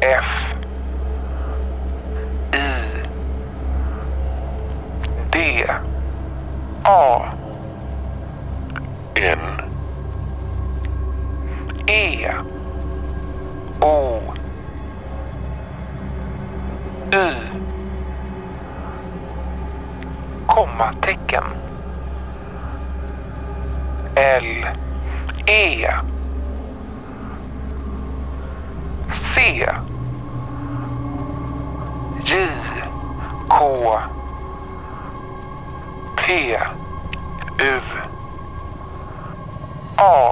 F. I. D. A. N. E. O. Y kommatecken. L. E. C. K T U A.